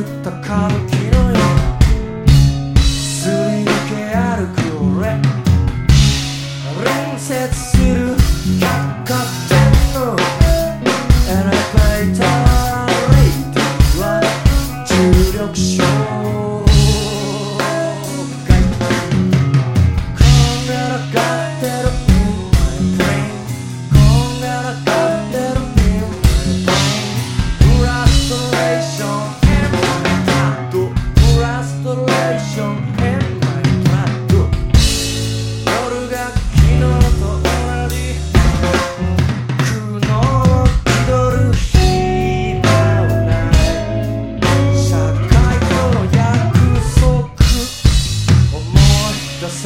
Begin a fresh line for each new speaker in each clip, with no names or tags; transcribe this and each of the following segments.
った歌舞伎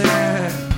Yeah.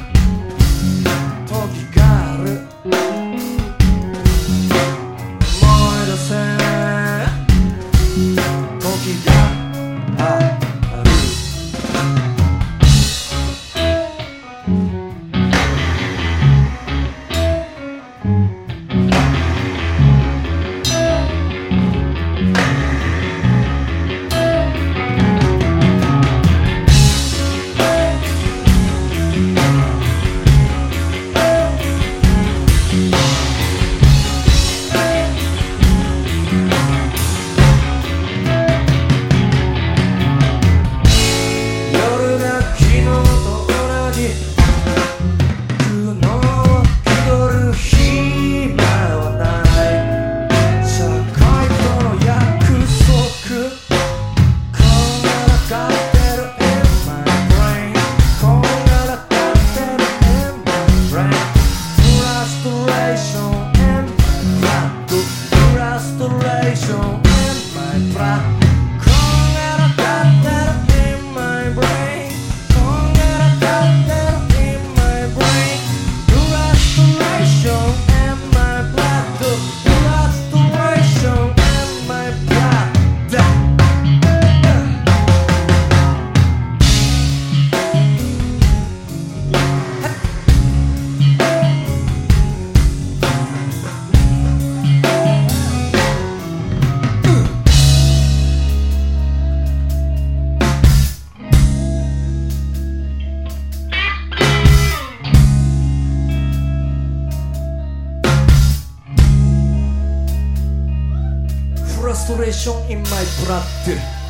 フラストレーション in my blood